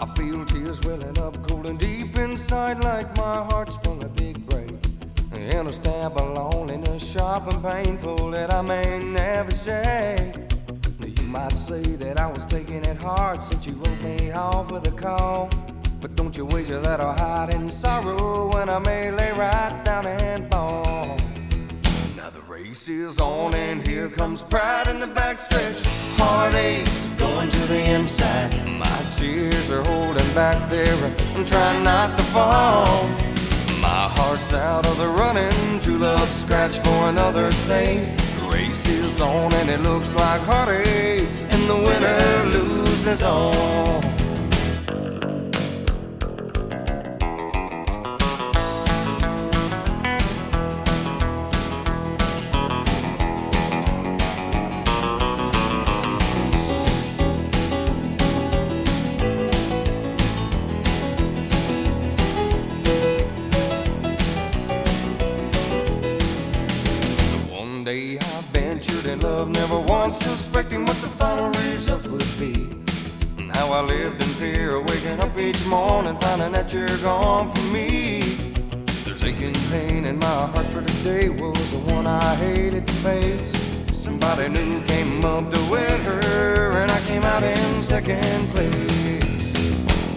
I feel tears welling up cold and deep inside like my heart sprung a big break. And a stab of loneliness sharp and painful that I may never shake. You might say that I was taking it hard since you wrote me off with a call. But don't you wager that I'll hide in sorrow when I may lay right down and fall. Now the race is on and here comes pride in the backstretch. Heartaches going to the inside. Back there. I'm trying not to fall. My heart's out of the running. True love scratch for another's sake. The race is on and it looks like heartaches. And the winner loses all. Love, never once suspecting what the final result would be. And how I lived in fear, waking up each morning, finding that you're gone from me. There's aching pain in my heart for today was the one I hated to face. Somebody new came up to win her, and I came out in second place.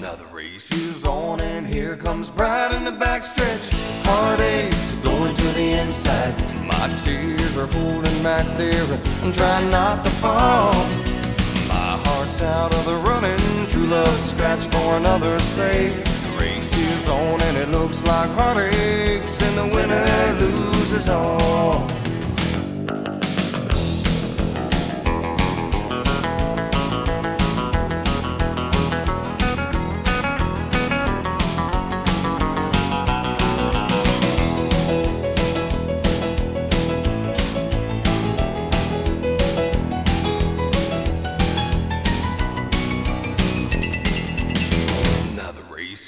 Now the race is on, and here comes pride in the backstretch. Heartaches going to the inside. My tears are holding back there. I'm trying not to fall. My heart's out of the running. True love scratch for another's sake. The race is on, and it looks like heartaches, and the winner loses all.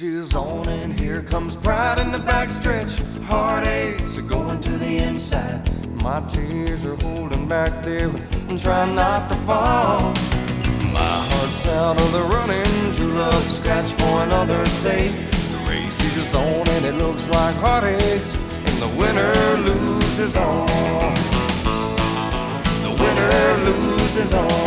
is on and here comes pride in the backstretch. Heartaches are going to the inside. My tears are holding back there and trying not to fall. My heart's out of the running. True love scratched for another's sake. The race is on and it looks like heartaches. And the winner loses all. The winner loses all.